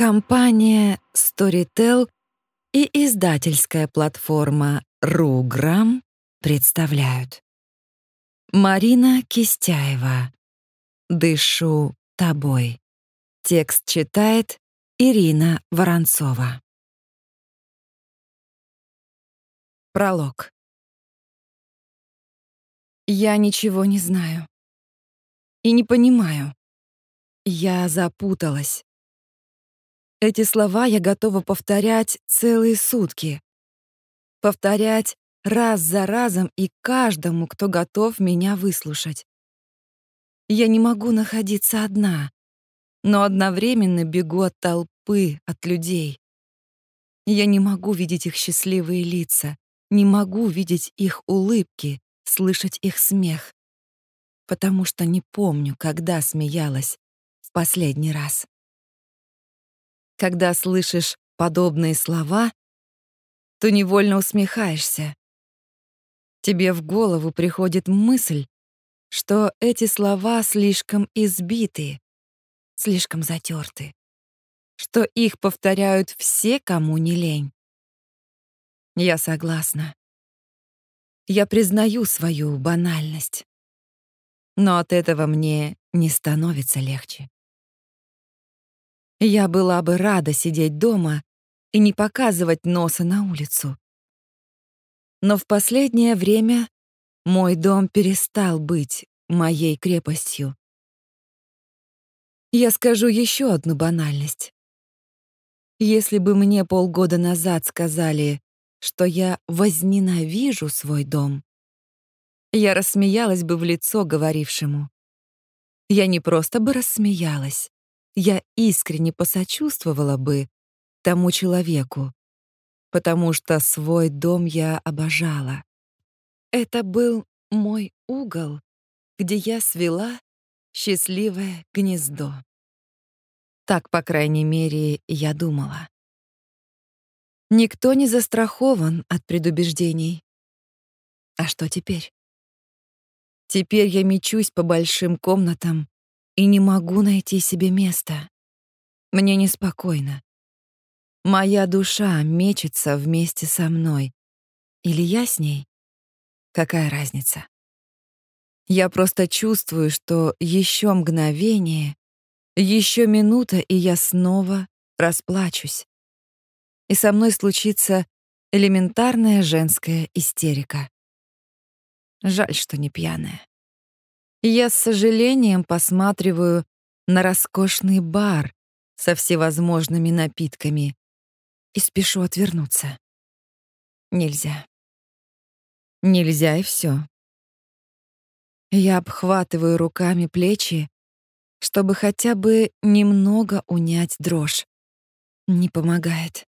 Компания Storytel и издательская платформа RuGram представляют. Марина Кистяева. «Дышу тобой». Текст читает Ирина Воронцова. Пролог. Я ничего не знаю. И не понимаю. Я запуталась. Эти слова я готова повторять целые сутки. Повторять раз за разом и каждому, кто готов меня выслушать. Я не могу находиться одна, но одновременно бегу от толпы, от людей. Я не могу видеть их счастливые лица, не могу видеть их улыбки, слышать их смех, потому что не помню, когда смеялась в последний раз. Когда слышишь подобные слова, то невольно усмехаешься. Тебе в голову приходит мысль, что эти слова слишком избиты, слишком затерты, что их повторяют все, кому не лень. Я согласна. Я признаю свою банальность. Но от этого мне не становится легче. Я была бы рада сидеть дома и не показывать носа на улицу. Но в последнее время мой дом перестал быть моей крепостью. Я скажу еще одну банальность. Если бы мне полгода назад сказали, что я возненавижу свой дом, я рассмеялась бы в лицо говорившему. Я не просто бы рассмеялась, я искренне посочувствовала бы тому человеку, потому что свой дом я обожала. Это был мой угол, где я свела счастливое гнездо. Так, по крайней мере, я думала. Никто не застрахован от предубеждений. А что теперь? Теперь я мечусь по большим комнатам, и не могу найти себе места. Мне неспокойно. Моя душа мечется вместе со мной. Или я с ней? Какая разница? Я просто чувствую, что еще мгновение, еще минута, и я снова расплачусь. И со мной случится элементарная женская истерика. Жаль, что не пьяная. Я с сожалением посматриваю на роскошный бар со всевозможными напитками и спешу отвернуться. Нельзя. Нельзя и все. Я обхватываю руками плечи, чтобы хотя бы немного унять дрожь. Не помогает.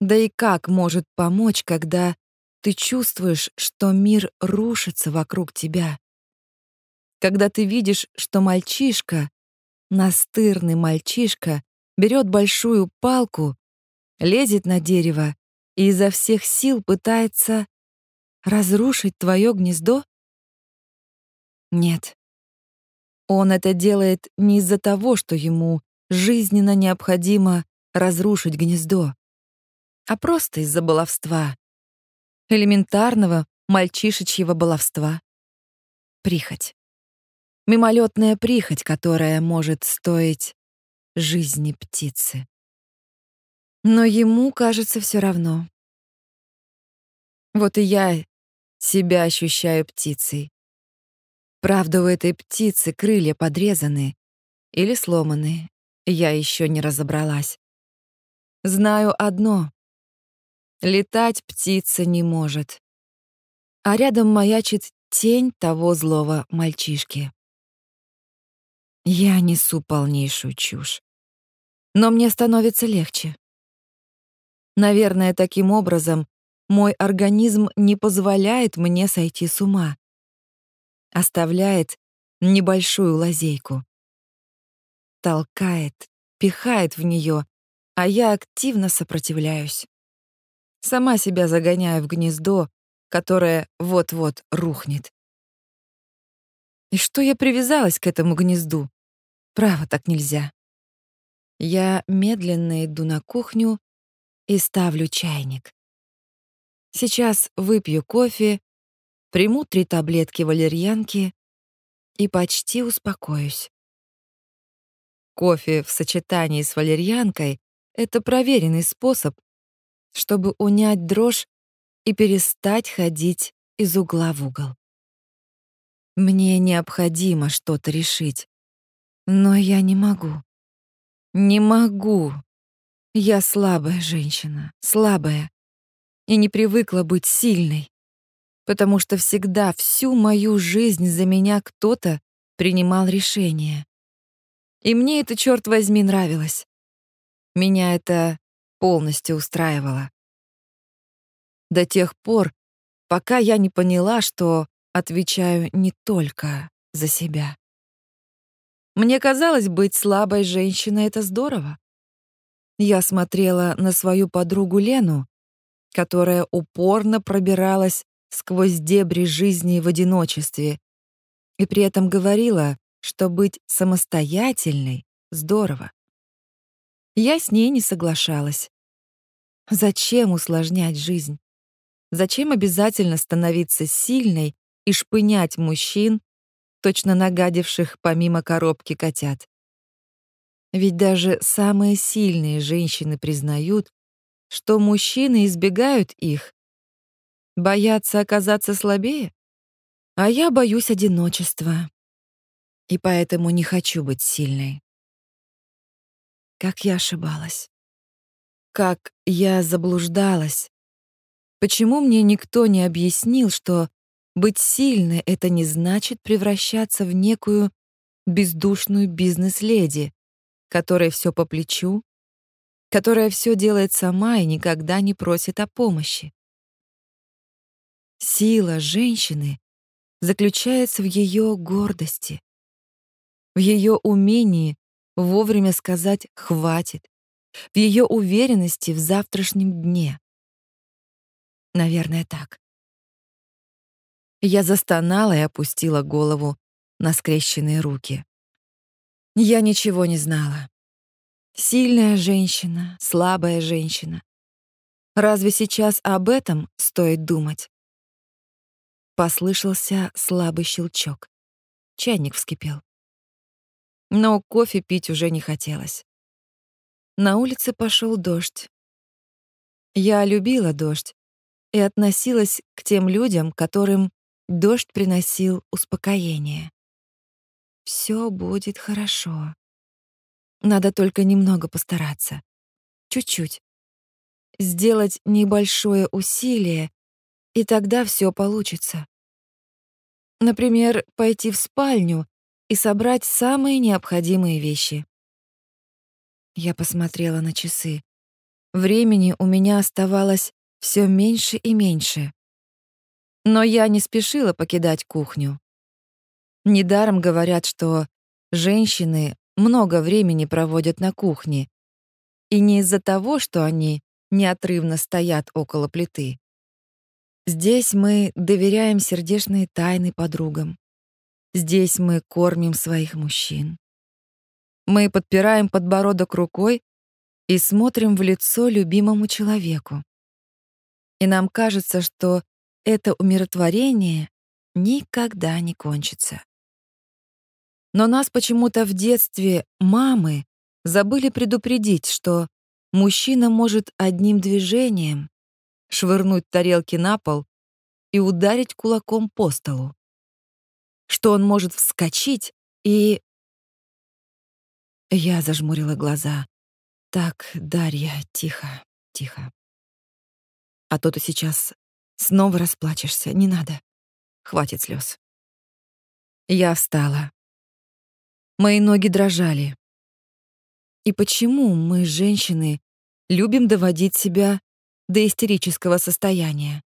Да и как может помочь, когда ты чувствуешь, что мир рушится вокруг тебя? Когда ты видишь, что мальчишка, настырный мальчишка, берет большую палку, лезет на дерево и изо всех сил пытается разрушить твое гнездо? Нет. Он это делает не из-за того, что ему жизненно необходимо разрушить гнездо, а просто из-за баловства. Элементарного мальчишечьего баловства. Прихоть мимолетная прихоть, которая может стоить жизни птицы. Но ему, кажется, все равно. Вот и я себя ощущаю птицей. Правда, у этой птицы крылья подрезаны или сломаны, я еще не разобралась. Знаю одно — летать птица не может. А рядом маячит тень того злого мальчишки. Я несу полнейшую чушь. Но мне становится легче. Наверное, таким образом мой организм не позволяет мне сойти с ума. Оставляет небольшую лазейку. Толкает, пихает в нее, а я активно сопротивляюсь. Сама себя загоняю в гнездо, которое вот-вот рухнет. И что я привязалась к этому гнезду? Право, так нельзя. Я медленно иду на кухню и ставлю чайник. Сейчас выпью кофе, приму три таблетки валерьянки и почти успокоюсь. Кофе в сочетании с валерьянкой — это проверенный способ, чтобы унять дрожь и перестать ходить из угла в угол. Мне необходимо что-то решить, но я не могу. Не могу. Я слабая женщина, слабая, и не привыкла быть сильной, потому что всегда всю мою жизнь за меня кто-то принимал решения. И мне это, черт возьми, нравилось. Меня это полностью устраивало. До тех пор, пока я не поняла, что отвечаю не только за себя. Мне казалось, быть слабой женщиной — это здорово. Я смотрела на свою подругу Лену, которая упорно пробиралась сквозь дебри жизни в одиночестве и при этом говорила, что быть самостоятельной — здорово. Я с ней не соглашалась. Зачем усложнять жизнь? Зачем обязательно становиться сильной и шпынять мужчин, точно нагадивших помимо коробки котят. Ведь даже самые сильные женщины признают, что мужчины избегают их, боятся оказаться слабее. А я боюсь одиночества, и поэтому не хочу быть сильной. Как я ошибалась. Как я заблуждалась. Почему мне никто не объяснил, что быть сильной — это не значит превращаться в некую бездушную бизнес-леди, которой все по плечу, которая все делает сама и никогда не просит о помощи. Сила женщины заключается в ее гордости, в ее умении вовремя сказать «хватит», в ее уверенности в завтрашнем дне. Наверное, так. Я застонала и опустила голову на скрещенные руки. Я ничего не знала. Сильная женщина, слабая женщина. Разве сейчас об этом стоит думать? Послышался слабый щелчок. Чайник вскипел. Но кофе пить уже не хотелось. На улице пошел дождь. Я любила дождь и относилась к тем людям, которым Дождь приносил успокоение. Все будет хорошо. Надо только немного постараться. Чуть-чуть. Сделать небольшое усилие, и тогда все получится. Например, пойти в спальню и собрать самые необходимые вещи. Я посмотрела на часы. Времени у меня оставалось все меньше и меньше. Но я не спешила покидать кухню. Недаром говорят, что женщины много времени проводят на кухне. И не из-за того, что они неотрывно стоят около плиты. Здесь мы доверяем сердечные тайны подругам. Здесь мы кормим своих мужчин. Мы подпираем подбородок рукой и смотрим в лицо любимому человеку. И нам кажется, что это умиротворение никогда не кончится. Но нас почему-то в детстве мамы забыли предупредить, что мужчина может одним движением швырнуть тарелки на пол и ударить кулаком по столу. Что он может вскочить и... Я зажмурила глаза. Так, Дарья, тихо, тихо. А то ты сейчас Снова расплачешься, не надо. Хватит слез. Я встала. Мои ноги дрожали. И почему мы, женщины, любим доводить себя до истерического состояния?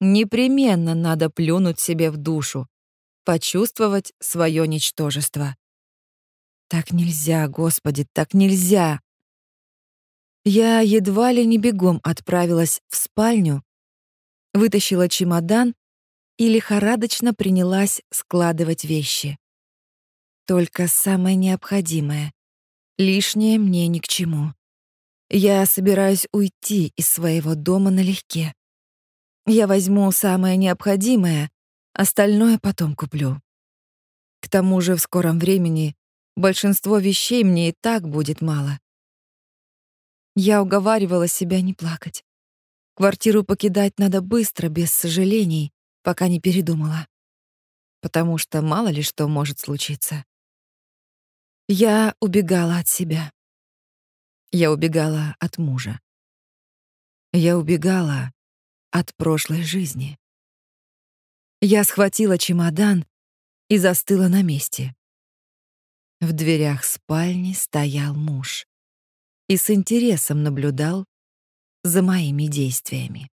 Непременно надо плюнуть себе в душу, почувствовать свое ничтожество. Так нельзя, Господи, так нельзя. Я едва ли не бегом отправилась в спальню, вытащила чемодан и лихорадочно принялась складывать вещи. Только самое необходимое. Лишнее мне ни к чему. Я собираюсь уйти из своего дома налегке. Я возьму самое необходимое, остальное потом куплю. К тому же в скором времени большинство вещей мне и так будет мало. Я уговаривала себя не плакать. Квартиру покидать надо быстро, без сожалений, пока не передумала. Потому что мало ли что может случиться. Я убегала от себя. Я убегала от мужа. Я убегала от прошлой жизни. Я схватила чемодан и застыла на месте. В дверях спальни стоял муж и с интересом наблюдал за моими действиями.